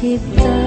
接济